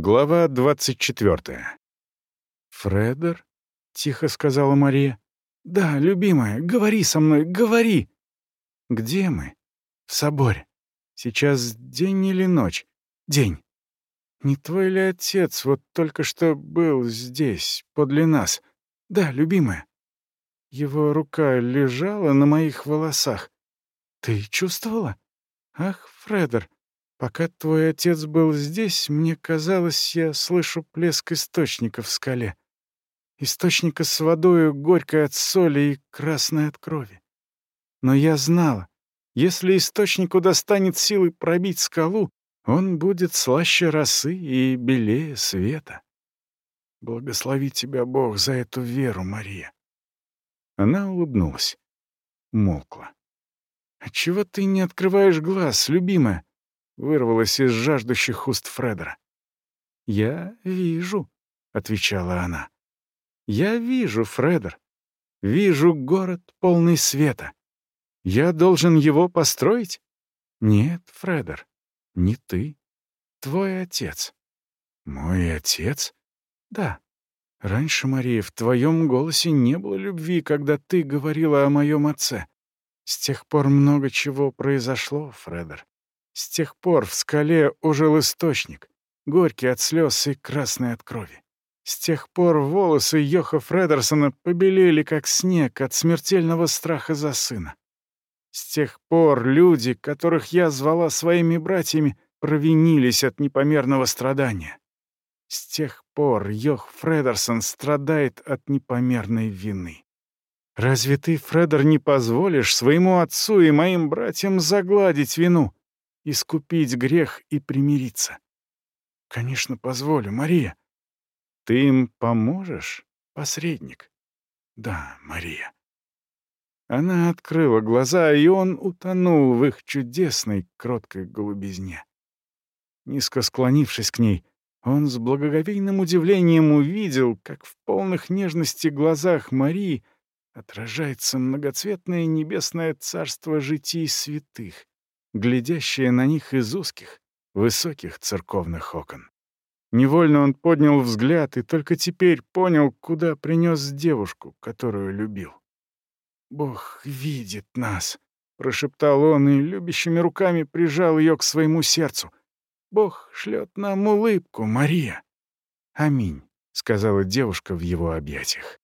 Глава 24. «Фредер?» — тихо сказала Мария. «Да, любимая, говори со мной, говори!» «Где мы?» «В соборе. Сейчас день или ночь?» «День. Не твой ли отец вот только что был здесь, подле нас?» «Да, любимая». Его рука лежала на моих волосах. «Ты чувствовала?» «Ах, Фредер, Пока твой отец был здесь, мне казалось, я слышу плеск источника в скале. Источника с водою горькой от соли и красной от крови. Но я знала, если источнику достанет силы пробить скалу, он будет слаще росы и белее света. Благослови тебя Бог за эту веру, Мария. Она улыбнулась. Молкла. «Отчего ты не открываешь глаз, любимая?» Вырвалось из жаждущих уст Фредера. «Я вижу», — отвечала она. «Я вижу, Фредер. Вижу город полный света. Я должен его построить? Нет, Фредер, не ты. Твой отец». «Мой отец?» «Да. Раньше, Мария, в твоем голосе не было любви, когда ты говорила о моем отце. С тех пор много чего произошло, Фредер. С тех пор в скале ужил источник, горький от слез и красный от крови. С тех пор волосы Йоха Фредерсона побелели, как снег, от смертельного страха за сына. С тех пор люди, которых я звала своими братьями, провинились от непомерного страдания. С тех пор Йох Фредерсон страдает от непомерной вины. Разве ты, Фредер, не позволишь своему отцу и моим братьям загладить вину? Искупить грех и примириться. Конечно, позволю, Мария. Ты им поможешь, посредник? Да, Мария. Она открыла глаза, и он утонул в их чудесной, кроткой голубизне. Низко склонившись к ней, он с благоговейным удивлением увидел, как в полных нежности глазах Марии отражается многоцветное небесное царство житий святых, глядящие на них из узких, высоких церковных окон. Невольно он поднял взгляд и только теперь понял, куда принес девушку, которую любил. «Бог видит нас», — прошептал он и любящими руками прижал ее к своему сердцу. «Бог шлет нам улыбку, Мария». «Аминь», — сказала девушка в его объятиях.